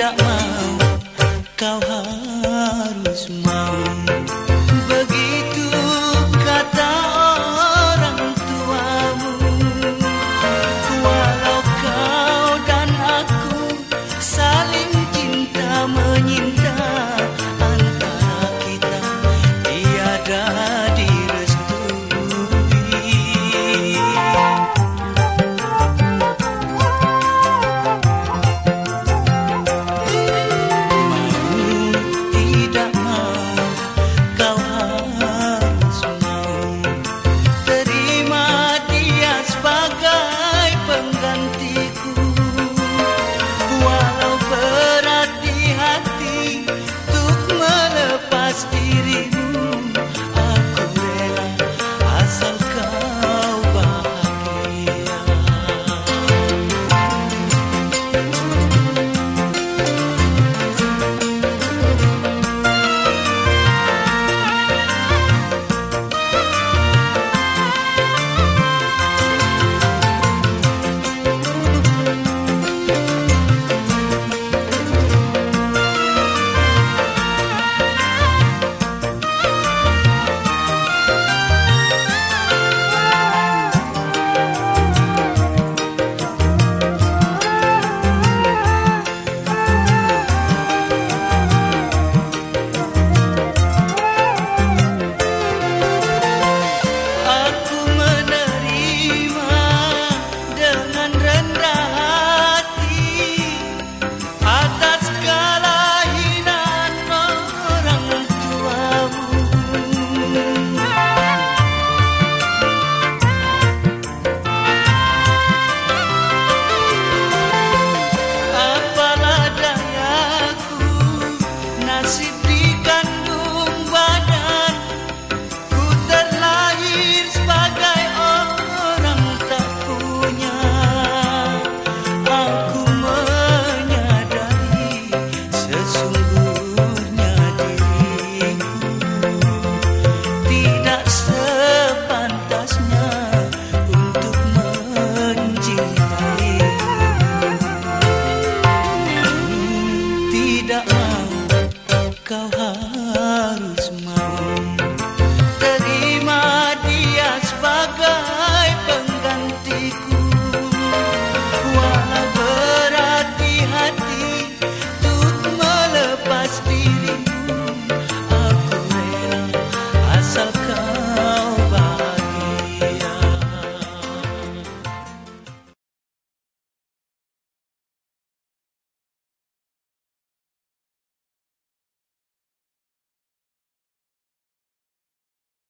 tidak mau harus mau